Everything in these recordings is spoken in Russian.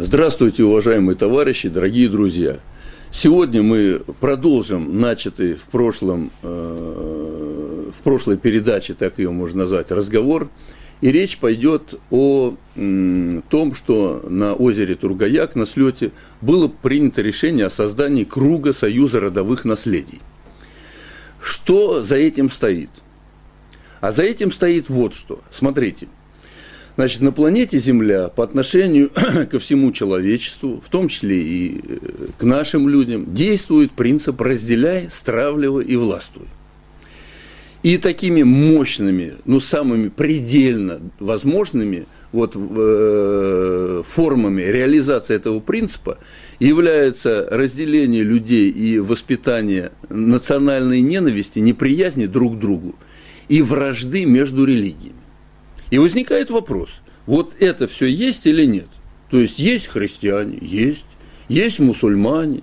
Здравствуйте, уважаемые товарищи, дорогие друзья. Сегодня мы продолжим начатый в прошлом, э, в прошлой передаче, так ее можно назвать, разговор. И речь пойдет о том, что на озере Тургаяк на слете было принято решение о создании круга союза родовых наследий. Что за этим стоит? А за этим стоит вот что. Смотрите – Значит, на планете Земля по отношению ко всему человечеству, в том числе и э, к нашим людям, действует принцип «разделяй, стравливай и властвуй». И такими мощными, ну, самыми предельно возможными вот, э, формами реализации этого принципа является разделение людей и воспитание национальной ненависти, неприязни друг к другу и вражды между религиями. И возникает вопрос, вот это все есть или нет? То есть есть христиане, есть, есть мусульмане,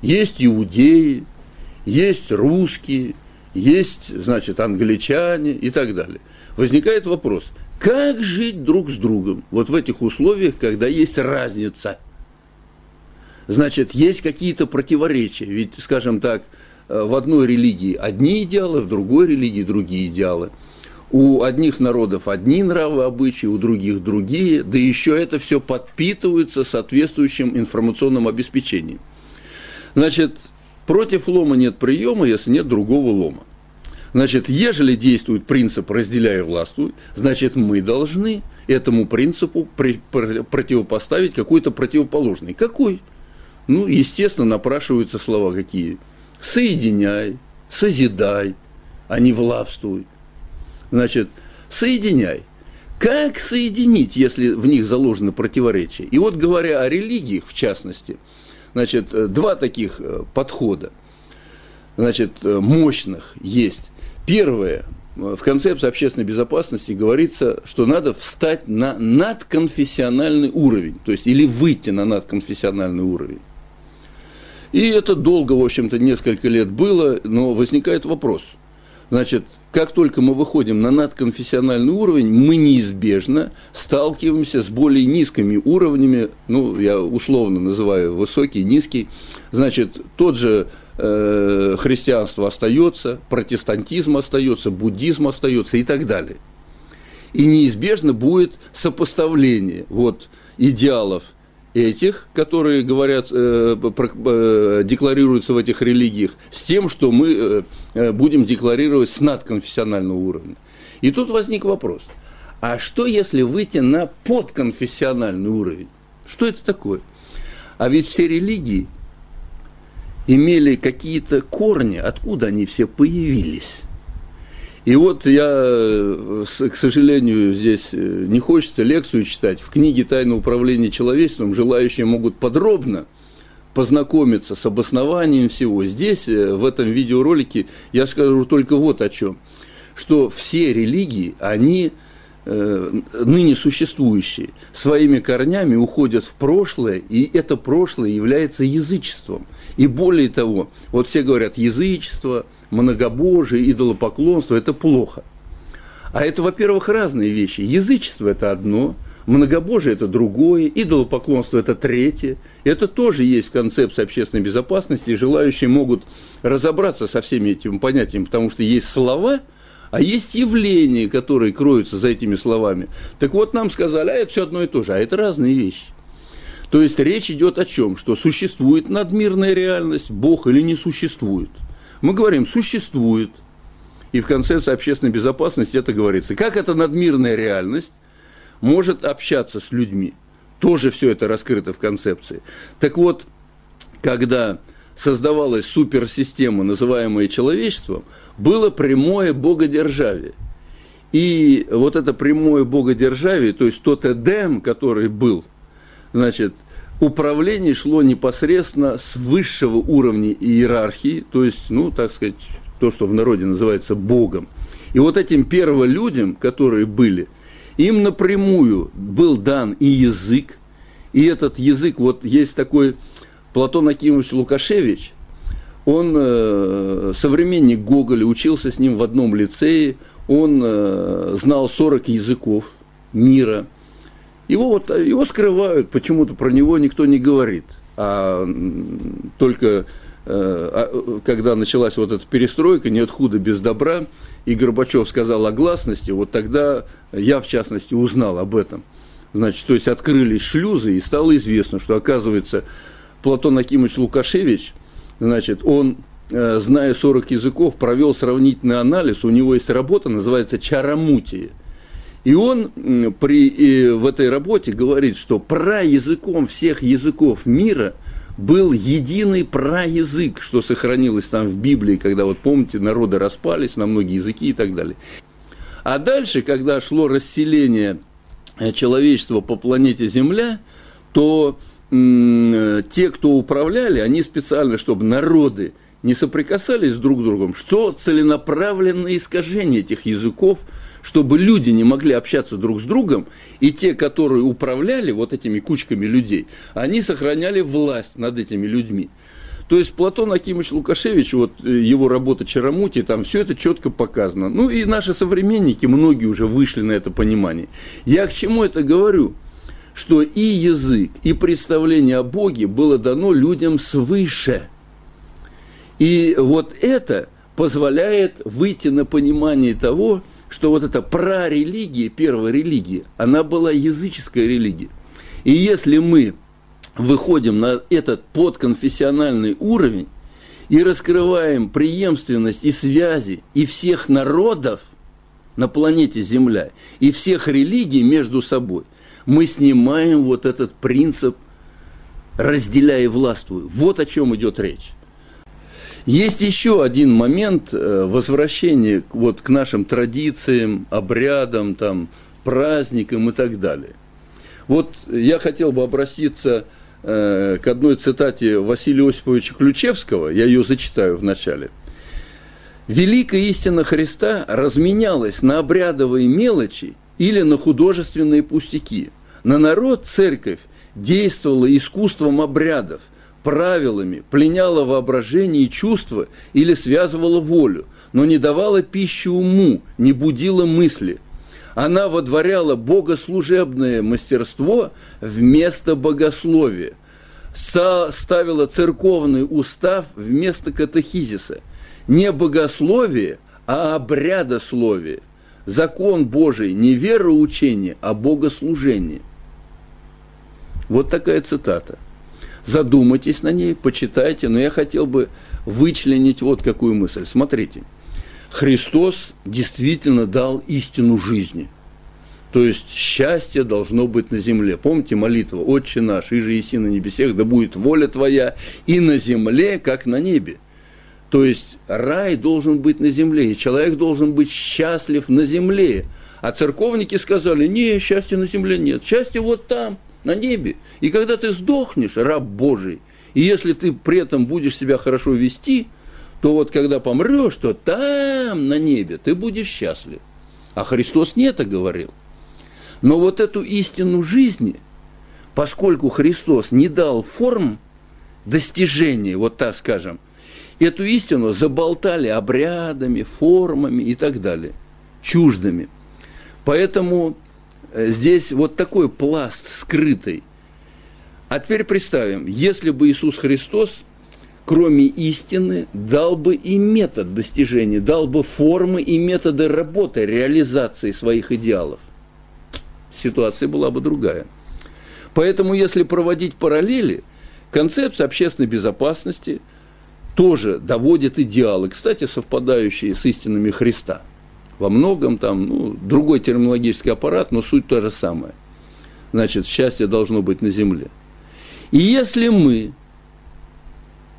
есть иудеи, есть русские, есть, значит, англичане и так далее. Возникает вопрос, как жить друг с другом вот в этих условиях, когда есть разница? Значит, есть какие-то противоречия. Ведь, скажем так, э, в одной религии одни идеалы, в другой религии другие идеалы – у одних народов одни нравы, обычаи, у других другие, да еще это все подпитывается соответствующим информационным обеспечением. Значит, против лома нет приема, если нет другого лома. Значит, ежели действует принцип «разделяй и властвуй», значит, мы должны этому принципу при, противопоставить какой-то противоположный. Какой? Ну, естественно, напрашиваются слова какие? «Соединяй», «созидай», а не «властвуй». Значит, соединяй. Как соединить, если в них заложено противоречие? И вот говоря о религиях, в частности, значит, э, два таких э, подхода, значит, э, мощных есть. Первое, в концепции общественной безопасности говорится, что надо встать на надконфессиональный уровень, то есть или выйти на надконфессиональный уровень. И это долго, в общем-то, несколько лет было, но возникает вопрос – Значит, как только мы выходим на надконфессиональный уровень, мы неизбежно сталкиваемся с более низкими уровнями, ну, я условно называю высокий, низкий, значит, тот же э, христианство остается, протестантизм остается, буддизм остается и так далее. И неизбежно будет сопоставление вот, идеалов – этих, которые говорят, э, э, декларируются в этих религиях, с тем, что мы э, э, будем декларировать с надконфессионального уровня. И тут возник вопрос, а что если выйти на подконфессиональный уровень? Что это такое? А ведь все религии имели какие-то корни, откуда они все появились. И вот я, э, к сожалению, здесь э, не хочется лекцию читать. В книге «Тайное управление человечеством» желающие могут подробно познакомиться с обоснованием всего. Здесь, э, в этом видеоролике, я скажу только вот о чем. Что все религии, они ныне существующие, своими корнями уходят в прошлое, и это прошлое является язычеством. И более того, вот все говорят, язычество – многобожие, идолопоклонство – это плохо. А это, во-первых, разные вещи. Язычество – это одно, многобожие – это другое, идолопоклонство – это третье. Это тоже есть в концепции общественной безопасности, и желающие могут разобраться со всеми этими понятиями, потому что есть слова, а есть явления, которые кроются за этими словами. Так вот, нам сказали, а это все одно и то же, а это разные вещи. То есть речь идет о чем? Что существует надмирная реальность, Бог или не существует – мы говорим, существует. И в концепции общественной безопасности это говорится. Как эта надмирная реальность может общаться с людьми? Тоже все это раскрыто в концепции. Так вот, когда создавалась суперсистема, называемая человечеством, было прямое богодержавие. И вот это прямое богодержавие, то есть тот Эдем, который был, значит, управление шло непосредственно с высшего уровня иерархии, то есть, ну, так сказать, то, что в народе называется Богом. И вот этим перволюдям, которые были, им напрямую был дан и язык, и этот язык, вот есть такой Платон Акимович Лукашевич, он э, современник Гоголя, учился с ним в одном лицее, он э, знал 40 языков мира – Его, вот, его скрывают, почему-то про него никто не говорит. А только э, а, когда началась вот эта перестройка, нет худа без добра, и Горбачев сказал о гласности, вот тогда я, в частности, узнал об этом. Значит, то есть открылись шлюзы, и стало известно, что, оказывается, Платон Акимович Лукашевич, значит, он, э, зная 40 языков, провел сравнительный анализ, у него есть работа, называется «Чарамутия». И он при, и в этой работе говорит, что праязыком всех языков мира был единый праязык, что сохранилось там в Библии, когда, вот помните, народы распались на многие языки и так далее. А дальше, когда шло расселение э, человечества по планете Земля, то те, кто управляли, они специально, чтобы народы не соприкасались друг с другом, что целенаправленное искажение этих языков, чтобы люди не могли общаться друг с другом, и те, которые управляли вот этими кучками людей, они сохраняли власть над этими людьми. То есть Платон Акимович Лукашевич, вот э, его работа Чарамути, там все это четко показано. Ну и наши современники, многие уже вышли на это понимание. Я к чему это говорю? что и язык, и представление о Боге было дано людям свыше. И вот это позволяет выйти на понимание того, что вот эта прарелигия, первая религия, она была языческая религия. И если мы выходим на этот подконфессиональный уровень и раскрываем преемственность и связи и всех народов на планете Земля, и всех религий между собой, мы снимаем вот этот принцип «разделяй и властвуй». Вот о чем идет речь. Есть еще один момент э, возвращения вот к нашим традициям, обрядам, там, праздникам и так далее. Вот я хотел бы обратиться э, к одной цитате Василия Осиповича Ключевского, я ее зачитаю в начале. «Великая истина Христа разменялась на обрядовые мелочи или на художественные пустяки. На народ церковь действовала искусством обрядов, правилами, пленяла воображение и чувства или связывала волю, но не давала пищи уму, не будила мысли. Она водворяла богослужебное мастерство вместо богословия, ставила церковный устав вместо катехизиса. Не богословие, а обрядословие – закон Божий не вероучение, а богослужение. Вот такая цитата. Задумайтесь на ней, почитайте, но я хотел бы вычленить вот какую мысль. Смотрите, Христос действительно дал истину жизни. То есть счастье должно быть на земле. Помните молитва «Отче наш, и же еси на небесах, да будет воля Твоя и на земле, как на небе». То есть рай должен быть на земле, и человек должен быть счастлив на земле. А церковники сказали, не, счастья на земле нет, счастье вот там, на небе. И когда ты сдохнешь, раб Божий, и если ты при этом будешь себя хорошо вести, то вот когда помрешь, то там, на небе, ты будешь счастлив. А Христос не это говорил. Но вот эту истину жизни, поскольку Христос не дал форм достижения, вот так скажем, эту истину заболтали обрядами, формами и так далее, чуждыми. Поэтому здесь вот такой пласт скрытый. А теперь представим, если бы Иисус Христос, кроме истины, дал бы и метод достижения, дал бы формы и методы работы, реализации своих идеалов, ситуация была бы другая. Поэтому, если проводить параллели, концепция общественной безопасности – тоже доводит идеалы, кстати, совпадающие с истинами Христа. Во многом там ну, другой терминологический аппарат, но суть то же самое. Значит, счастье должно быть на земле. И если мы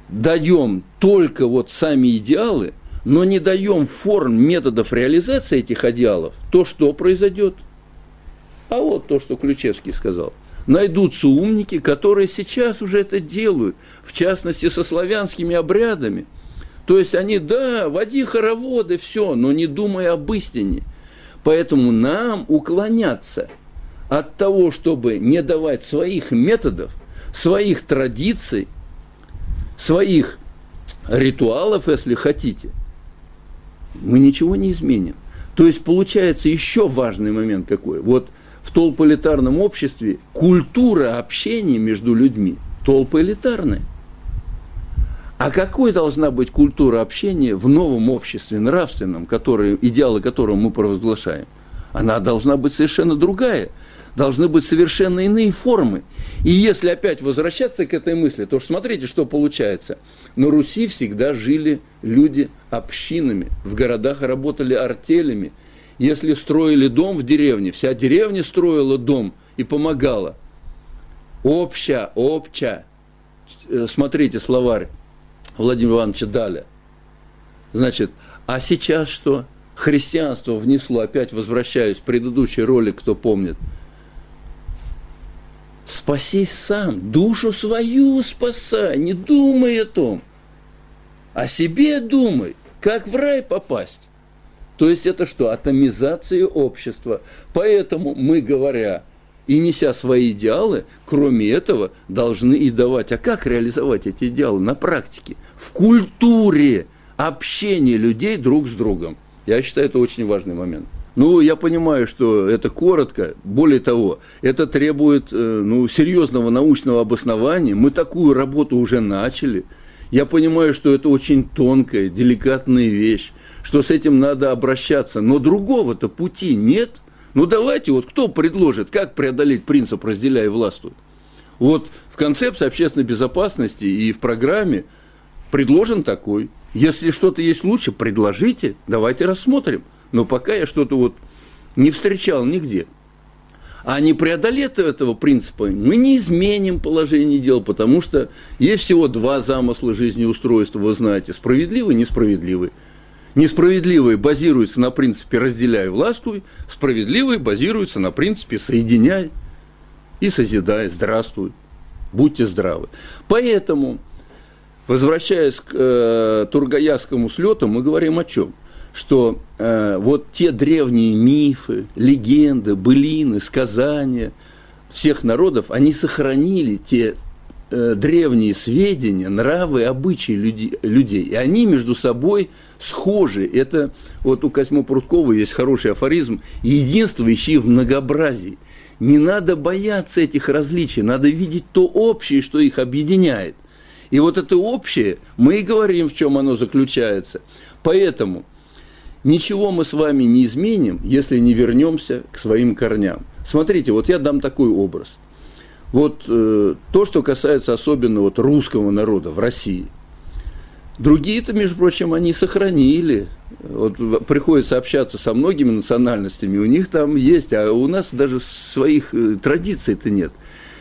даем только вот сами идеалы, но не даем форм методов реализации этих идеалов, то что произойдет? А вот то, что Ключевский сказал – найдутся умники, которые сейчас уже это делают, в частности, со славянскими обрядами. То есть они, да, води хороводы, все, но не думая об истине. Поэтому нам уклоняться от того, чтобы не давать своих методов, своих традиций, своих ритуалов, если хотите, мы ничего не изменим. То есть получается еще важный момент какой. Вот в толполитарном обществе культура общения между людьми толполитарная. А какой должна быть культура общения в новом обществе, нравственном, который, идеалы которого мы провозглашаем? Она должна быть совершенно другая. Должны быть совершенно иные формы. И если опять возвращаться к этой мысли, то смотрите, что получается. На Руси всегда жили люди общинами, в городах работали артелями. Если строили дом в деревне, вся деревня строила дом и помогала. Обща, обща. Э, смотрите словарь Владимира Ивановича Даля. Значит, а сейчас что? Христианство внесло, опять возвращаюсь, предыдущий ролик, кто помнит. Спасись сам, душу свою спасай, не думай о том. О себе думай, как в рай попасть. То есть это что? Атомизация общества. Поэтому мы, говоря и неся свои идеалы, кроме этого, должны и давать. А как реализовать эти идеалы на практике? В культуре общения людей друг с другом. Я считаю, это очень важный момент. Ну, я понимаю, что это коротко. Более того, это требует э, ну, серьезного научного обоснования. Мы такую работу уже начали. Я понимаю, что это очень тонкая, деликатная вещь, что с этим надо обращаться. Но другого-то пути нет. Ну давайте, вот кто предложит, как преодолеть принцип «разделяй властвуй»? Вот в концепции общественной безопасности и в программе предложен такой. Если что-то есть лучше, предложите, давайте рассмотрим. Но пока я что-то вот не встречал нигде. А не преодолев этого принципа, мы не изменим положение дел, потому что есть всего два замысла жизнеустройства, вы знаете, справедливый несправедливый. Несправедливый базируется на принципе «разделяй, властвуй», справедливый базируется на принципе «соединяй и созидай, здравствуй, будьте здравы». Поэтому, возвращаясь к э, Тургаяскому слету, мы говорим о чем? Что э, вот те древние мифы, легенды, былины, сказания всех народов, они сохранили те Э, древние сведения, нравы, обычаи люди, людей. И они между собой схожи. Это вот у Козьмо Прудкова есть хороший афоризм «Единство ищи в многообразии». Не надо бояться этих различий, надо видеть то общее, что их объединяет. И вот это общее, мы и говорим, в чем оно заключается. Поэтому ничего мы с вами не изменим, если не вернемся к своим корням. Смотрите, вот я дам такой образ – вот э, то, что касается особенно вот русского народа в России. Другие-то, между прочим, они сохранили. Вот приходится общаться со многими национальностями, у них там есть, а у нас даже своих э, традиций-то нет.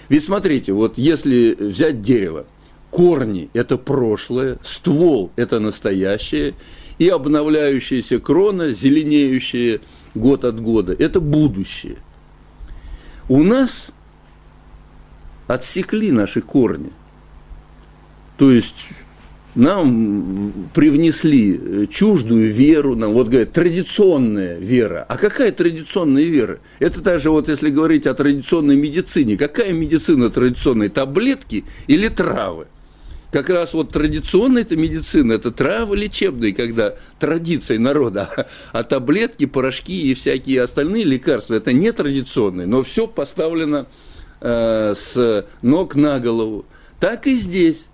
Ведь смотрите, вот если взять дерево, корни – это прошлое, ствол – это настоящее, и обновляющаяся крона, зеленеющая год от года – это будущее. У нас отсекли наши корни. То есть нам привнесли э, чуждую веру, нам вот говорят, традиционная вера. А какая традиционная вера? Это даже вот если говорить о традиционной медицине. Какая медицина традиционная? Таблетки или травы? Как раз вот традиционная это медицина, это травы лечебные, когда традиция народа, а таблетки, порошки и всякие остальные лекарства, это не традиционные, но все поставлено Э, с ног на голову. Так и здесь.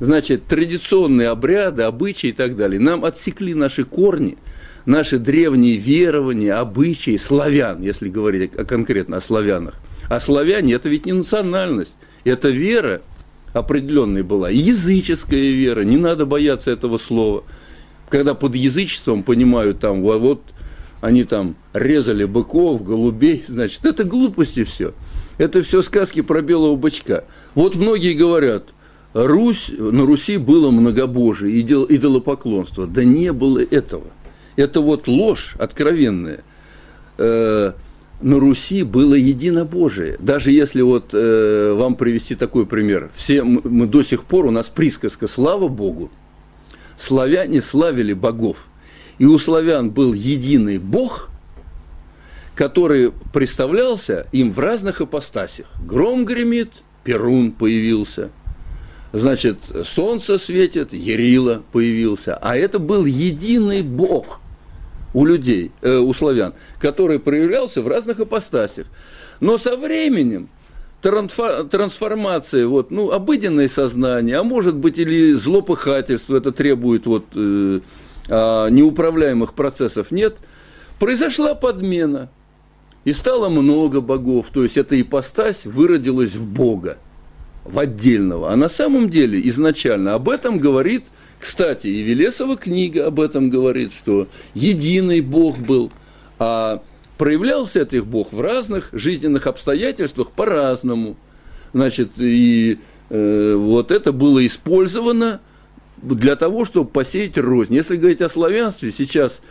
Значит, традиционные обряды, обычаи и так далее. Нам отсекли наши корни, наши древние верования, обычаи славян, если говорить конкретно о славянах. А славяне – это ведь не национальность, это вера определенная была, языческая вера, не надо бояться этого слова. Когда под язычеством понимают там, вот они там резали быков, голубей, значит, это глупости все. Это все сказки про белого бычка. Вот многие говорят, Русь, на Руси было многобожие, идолопоклонство. Да не было этого. Это вот ложь откровенная. Э, на Руси было единобожие. Даже если вот э, вам привести такой пример. Все мы до сих пор, у нас присказка «Слава Богу». Славяне славили богов. И у славян был единый Бог – который представлялся им в разных ипостасях. Гром гремит, Перун появился, значит, солнце светит, Ярила появился, а это был единый Бог. у людей, э, у славян, который проявлялся в разных ипостасях. Но со временем трансформация, вот, ну, обыденное сознание, а может быть или злопыхательство, это требует вот, э, э, неуправляемых процессов, нет, произошла подмена. И стало много богов, то есть эта ипостась выродилась в Бога, в отдельного. А на самом деле изначально об этом говорит, кстати, и Велесова книга об этом говорит, что единый Бог был, а проявлялся этот Бог в разных жизненных обстоятельствах по-разному. Значит, и э, вот это было использовано для того, чтобы посеять рознь. Если говорить о славянстве, сейчас,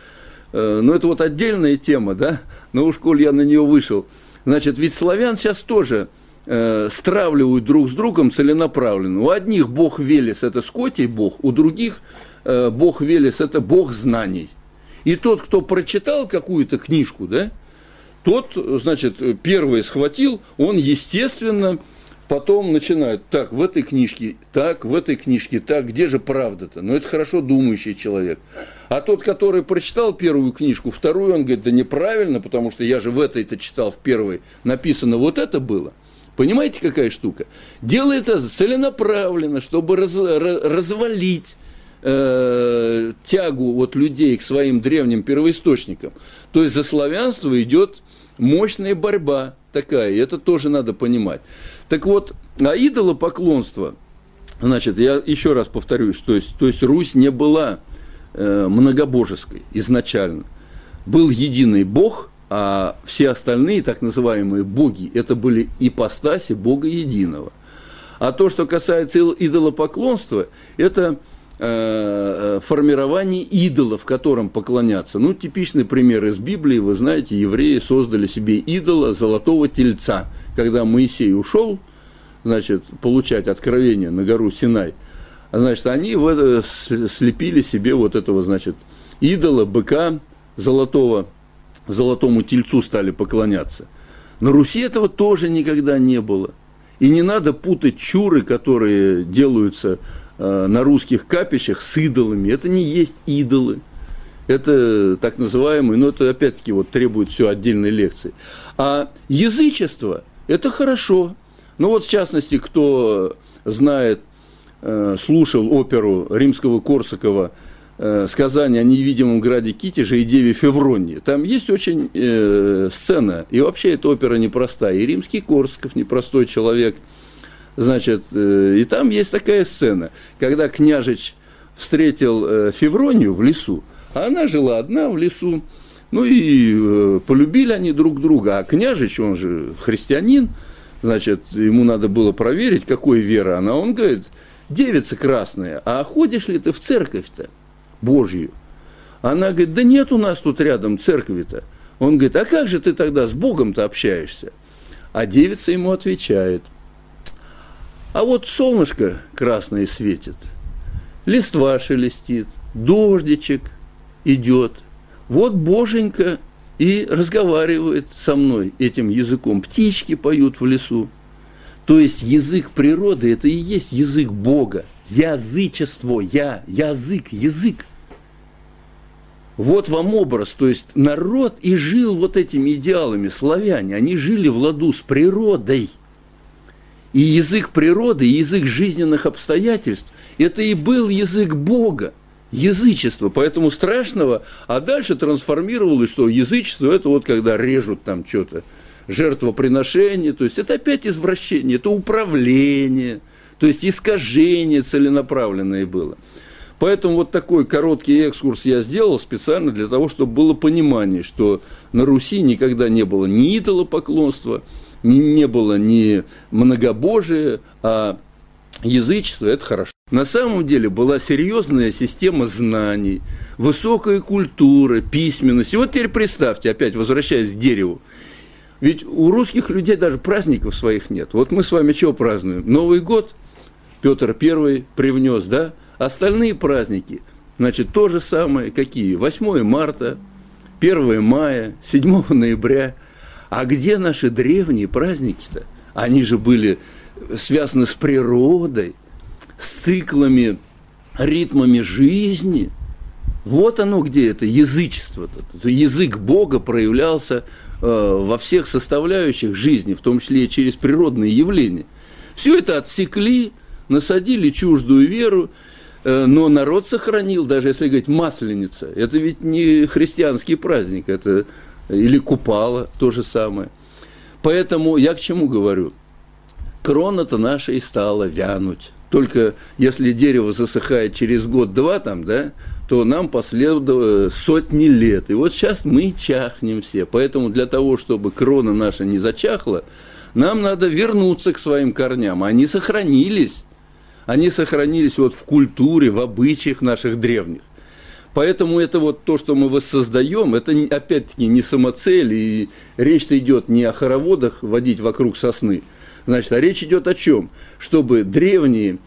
э, ну это вот отдельная тема, да, но уж коль я на нее вышел, значит, ведь славян сейчас тоже э, стравливают друг с другом целенаправленно. У одних бог Велес – это скотий бог, у других э, бог Велес – это бог знаний – и тот, кто прочитал какую-то книжку, да, тот, значит, первый схватил, он, естественно, потом начинает, так, в этой книжке, так, в этой книжке, так, где же правда-то? Ну, это хорошо думающий человек. А тот, который прочитал первую книжку, вторую, он говорит, да неправильно, потому что я же в этой-то читал, в первой написано вот это было. Понимаете, какая штука? Делает это целенаправленно, чтобы раз, развалить э, тягу вот людей к своим древним первоисточникам, то есть за славянство идет мощная борьба такая, и это тоже надо понимать. Так вот, а идолопоклонство, значит, я еще раз повторюсь, то есть, то есть Русь не была э, многобожеской изначально. Был единый Бог, а все остальные так называемые боги, это были ипостаси Бога единого. А то, что касается идолопоклонства, это Э, э, формирование идолов, которым поклоняться. Ну, типичный пример из Библии, вы знаете, евреи создали себе идола золотого тельца. Когда Моисей ушел, значит, получать откровение на гору Синай, значит, они в слепили себе вот этого, значит, идола, быка золотого, золотому тельцу стали поклоняться. На Руси этого тоже никогда не было. И не надо путать чуры, которые делаются на русских капищах с идолами. Это не есть идолы. Это так называемые, но это опять-таки вот требует все отдельной лекции. А язычество – это хорошо. Ну вот в частности, кто знает, э, слушал оперу римского Корсакова э, сказание о невидимом граде Китеже и деве Февронии. Там есть очень э, сцена, и вообще эта опера непростая. И римский Корсаков непростой человек – Значит, э, и там есть такая сцена, когда княжич встретил э, Февронию в лесу, а она жила одна в лесу, ну и э, полюбили они друг друга, а княжич, он же христианин, значит, ему надо было проверить, какой вера она. Он говорит, девица красная, а ходишь ли ты в церковь-то Божью? Она говорит, да нет у нас тут рядом церкви-то. Он говорит, а как же ты тогда с Богом-то общаешься? А девица ему отвечает, а вот солнышко красное светит, листва шелестит, дождичек идет. Вот Боженька и разговаривает со мной этим языком. Птички поют в лесу. То есть язык природы – это и есть язык Бога. Язычество, я, язык, язык. Вот вам образ, то есть народ и жил вот этими идеалами, славяне, они жили в ладу с природой – и язык природы, и язык жизненных обстоятельств – это и был язык Бога, язычество. Поэтому страшного, а дальше трансформировалось, что язычество – это вот когда режут там что-то, жертвоприношение, то есть это опять извращение, это управление, то есть искажение целенаправленное было. Поэтому вот такой короткий экскурс я сделал специально для того, чтобы было понимание, что на Руси никогда не было ни идолопоклонства, не, не было ни многобожия, а язычество – это хорошо. На самом деле была серьезная система знаний, высокая культура, письменность. И вот теперь представьте, опять возвращаясь к дереву, ведь у русских людей даже праздников своих нет. Вот мы с вами чего празднуем? Новый год Петр I привнес, да? Остальные праздники, значит, то же самое, какие? 8 марта, 1 мая, 7 ноября – а где наши древние праздники-то? Они же были связаны с природой, с циклами, ритмами жизни. Вот оно где это язычество. -то. Язык Бога проявлялся э, во всех составляющих жизни, в том числе и через природные явления. Все это отсекли, насадили чуждую веру, э, но народ сохранил, даже если говорить масленица, это ведь не христианский праздник, это или купала, то же самое. Поэтому я к чему говорю? Крона-то наша и стала вянуть. Только если дерево засыхает через год-два, там, да, то нам последовало сотни лет. И вот сейчас мы чахнем все. Поэтому для того, чтобы крона наша не зачахла, нам надо вернуться к своим корням. Они сохранились. Они сохранились вот в культуре, в обычаях наших древних. Поэтому это вот то, что мы воссоздаем, это опять-таки не самоцель, и речь-то идет не о хороводах водить вокруг сосны, значит, а речь идет о чем? Чтобы древние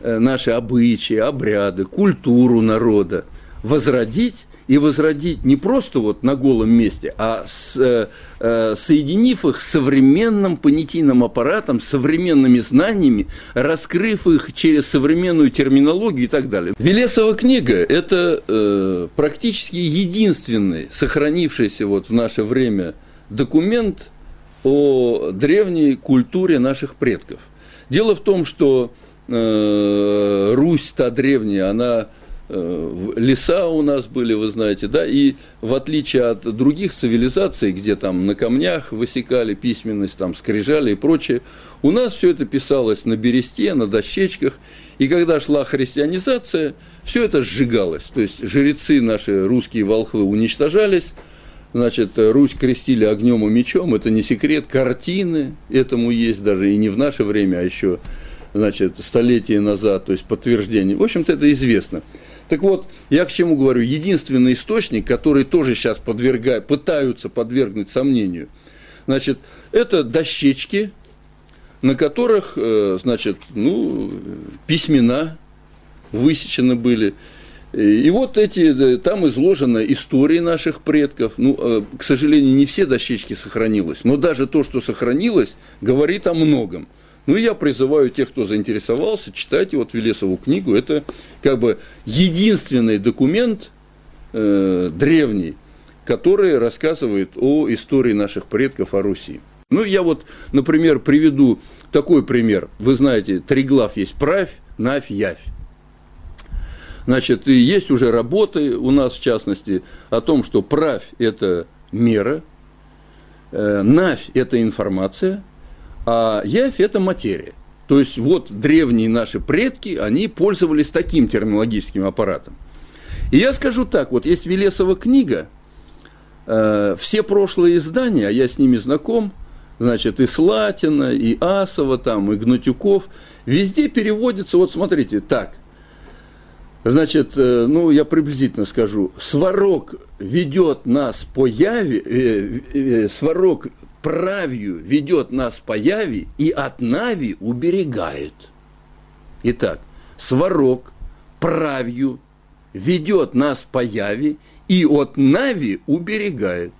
э, наши обычаи, обряды, культуру народа возродить и возродить не просто вот на голом месте, а с, э, э, соединив их с современным понятийным аппаратом, современными знаниями, раскрыв их через современную терминологию и так далее. Велесова книга – это э, практически единственный сохранившийся вот в наше время документ о древней культуре наших предков. Дело в том, что э, Русь, та древняя, она леса у нас были, вы знаете, да, и в отличие от других цивилизаций, где там на камнях высекали письменность, там скрижали и прочее, у нас все это писалось на бересте, на дощечках, и когда шла христианизация, все это сжигалось, то есть жрецы наши, русские волхвы, уничтожались, значит, Русь крестили огнем и мечом, это не секрет, картины этому есть даже и не в наше время, а еще, значит, столетия назад, то есть подтверждение. В общем-то, это известно. Так вот, я к чему говорю, единственный источник, который тоже сейчас подвергают, пытаются подвергнуть сомнению, значит, это дощечки, на которых, э, значит, ну, письмена высечены были. И вот эти, там изложена история наших предков. Ну, э, к сожалению, не все дощечки сохранилось, но даже то, что сохранилось, говорит о многом. Ну, и я призываю тех, кто заинтересовался, читайте вот Велесову книгу. Это как бы единственный документ э, древний, который рассказывает о истории наших предков о Руси. Ну, я вот, например, приведу такой пример. Вы знаете, три глав есть правь, навь, явь. Значит, и есть уже работы у нас, в частности, о том, что правь – это мера, э, навь – это информация – а явь – это материя. То есть вот древние наши предки, они пользовались таким терминологическим аппаратом. И я скажу так, вот есть Велесова книга, э, все прошлые издания, а я с ними знаком, значит, и Слатина, и Асова, там, и Гнатюков, везде переводится, вот смотрите, так, значит, э, ну, я приблизительно скажу, сварог ведет нас по яве, э, э, сварог правью ведет нас по яви и от нави уберегает. Итак, сварог правью ведет нас по яви и от нави уберегает.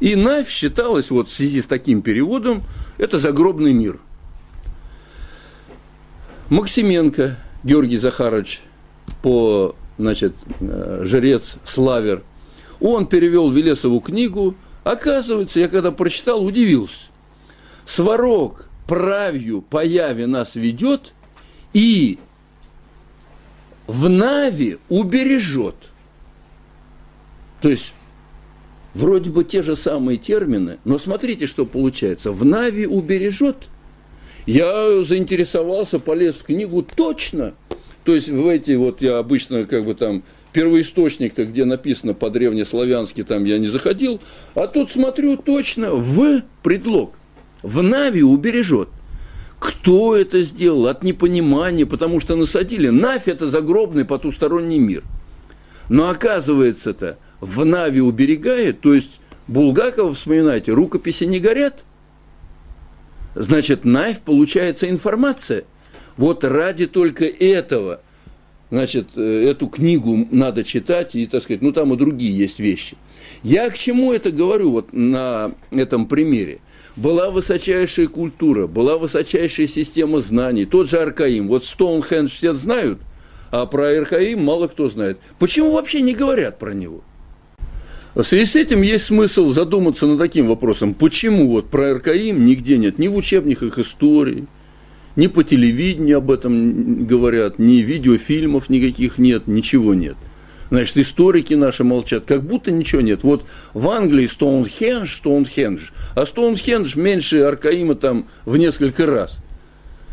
И Навь считалась вот в связи с таким переводом, это загробный мир. Максименко Георгий Захарович по, значит, э, жрец Славер, он перевел Велесову книгу Оказывается, я когда прочитал, удивился. Сварог правью по яве нас ведет и в Нави убережет. То есть, вроде бы те же самые термины, но смотрите, что получается. В Нави убережет. Я заинтересовался, полез в книгу, точно. То есть, в эти вот я обычно как бы там первоисточник-то, где написано по-древнеславянски, там я не заходил, а тут смотрю точно в предлог. В Нави убережет. Кто это сделал? От непонимания, потому что насадили. Навь – это загробный потусторонний мир. Но оказывается-то в Нави уберегает, то есть Булгакова, вспоминайте, рукописи не горят. Значит, Навь получается информация. Вот ради только этого – значит, э, эту книгу надо читать, и, так сказать, ну, там и другие есть вещи. Я к чему это говорю вот на этом примере? Была высочайшая культура, была высочайшая система знаний, тот же Аркаим. Вот Стоунхендж все знают, а про Аркаим мало кто знает. Почему вообще не говорят про него? В связи с этим есть смысл задуматься над таким вопросом, почему вот про Аркаим нигде нет, ни в учебниках истории, ни по телевидению об этом говорят, ни видеофильмов никаких нет, ничего нет. Значит, историки наши молчат, как будто ничего нет. Вот в Англии Стоунхендж, Стоунхендж, а Стоунхендж меньше Аркаима там в несколько раз.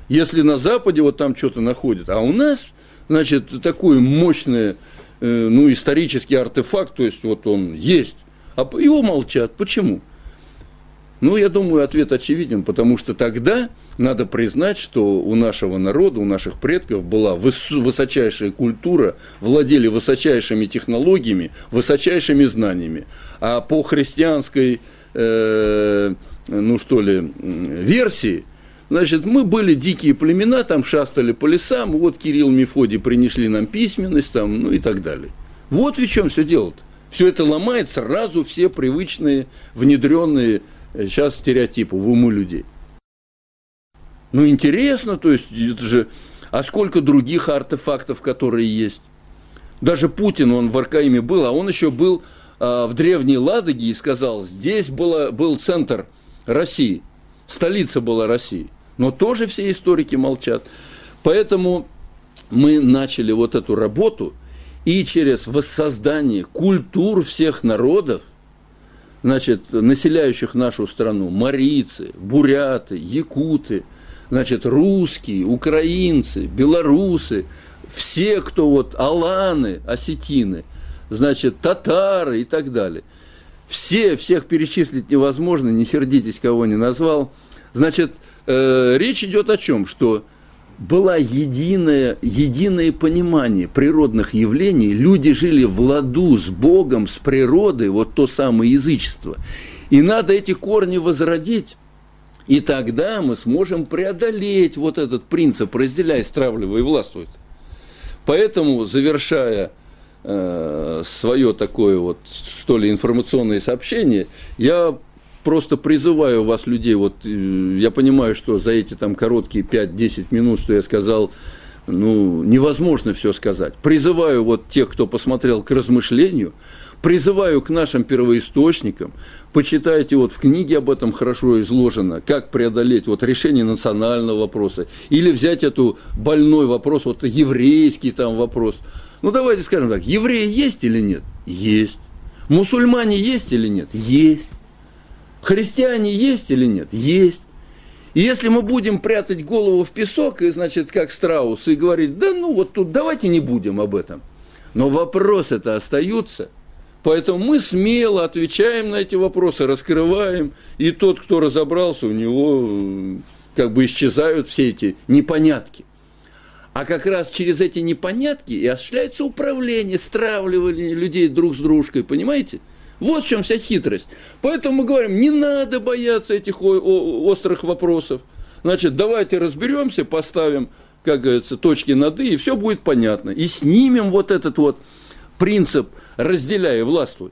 Если на Западе вот там что-то находят, а у нас, значит, такое мощное Э, ну, исторический артефакт, то есть вот он есть, а его молчат. Почему? Ну, я думаю, ответ очевиден, потому что тогда надо признать, что у нашего народа, у наших предков была высочайшая культура, владели высочайшими технологиями, высочайшими знаниями. А по христианской, э, ну что ли, версии – Значит, мы были дикие племена, там шастали по лесам, вот Кирилл Мефодий принесли нам письменность, там, ну и так далее. Вот в чем все дело -то. Все это ломает сразу все привычные, внедренные сейчас э, стереотипы в умы людей. Ну, интересно, то есть, это же... А сколько других артефактов, которые есть? Даже Путин, он в Аркаиме был, а он еще был а, в Древней Ладоге и сказал, здесь было, был центр России, столица была России но тоже все историки молчат. Поэтому мы начали вот эту работу, и через воссоздание культур всех народов, значит, населяющих нашу страну, марийцы, буряты, якуты, значит, русские, украинцы, белорусы, все, кто вот аланы, осетины, значит, татары и так далее. Все, всех перечислить невозможно, не сердитесь, кого не назвал. Значит, э, речь идет о чем? Что было единое, единое понимание природных явлений, люди жили в ладу с Богом, с природой, вот то самое язычество. И надо эти корни возродить, и тогда мы сможем преодолеть вот этот принцип «разделяй, стравливай и властвуй». Поэтому, завершая э, свое такое вот, что ли, информационное сообщение, я просто призываю вас, людей, вот э, я понимаю, что за эти там короткие 5-10 минут, что я сказал, ну, невозможно все сказать. Призываю вот тех, кто посмотрел к размышлению, призываю к нашим первоисточникам, почитайте, вот в книге об этом хорошо изложено, как преодолеть вот решение национального вопроса, или взять эту больной вопрос, вот еврейский там вопрос. Ну, давайте скажем так, евреи есть или нет? Есть. Мусульмане есть или нет? Есть. Христиане есть или нет? Есть. И если мы будем прятать голову в песок, и, значит, как страус, и говорить, да ну вот тут давайте не будем об этом. Но вопросы это остаются. Поэтому мы смело отвечаем на эти вопросы, раскрываем, и тот, кто разобрался, у него как бы исчезают все эти непонятки. А как раз через эти непонятки и осуществляется управление, стравливание людей друг с дружкой, понимаете? Вот в чем вся хитрость. Поэтому мы говорим, не надо бояться этих острых вопросов. Значит, давайте разберемся, поставим, как говорится, точки над «и», и все будет понятно. И снимем вот этот вот принцип «разделяй и властвуй».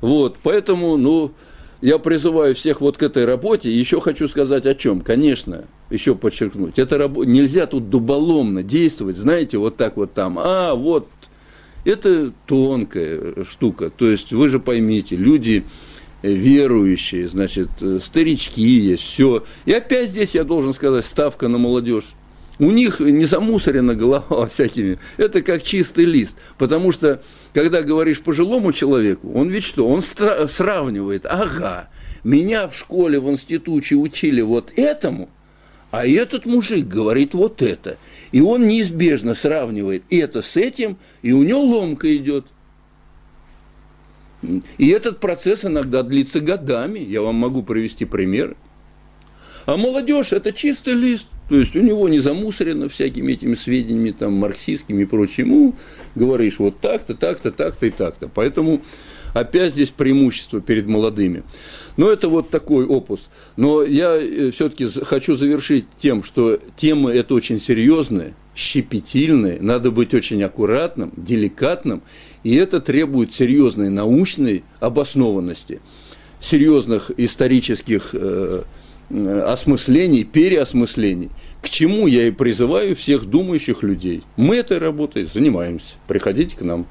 Вот, поэтому, ну, я призываю всех вот к этой работе. Еще хочу сказать о чем. Конечно, еще подчеркнуть. Это раб... Нельзя тут дуболомно действовать, знаете, вот так вот там. А, вот это тонкая штука. То есть вы же поймите, люди верующие, значит, старички есть, все. И опять здесь я должен сказать, ставка на молодежь. У них не замусорена голова всякими. Это как чистый лист. Потому что, когда говоришь пожилому человеку, он ведь что? Он сравнивает. Ага, меня в школе, в институте учили вот этому – а этот мужик говорит вот это. И он неизбежно сравнивает это с этим, и у него ломка идет. И этот процесс иногда длится годами. Я вам могу привести примеры. А молодежь – это чистый лист. То есть у него не замусорено всякими этими сведениями, там, марксистскими и прочему. Говоришь вот так-то, так-то, так-то и так-то. Поэтому опять здесь преимущество перед молодыми. Но это вот такой опус. Но я э, все-таки хочу завершить тем, что темы это очень серьезные, щепетильные, надо быть очень аккуратным, деликатным, и это требует серьезной научной обоснованности, серьезных исторических э, осмыслений, переосмыслений, к чему я и призываю всех думающих людей. Мы этой работой занимаемся. Приходите к нам.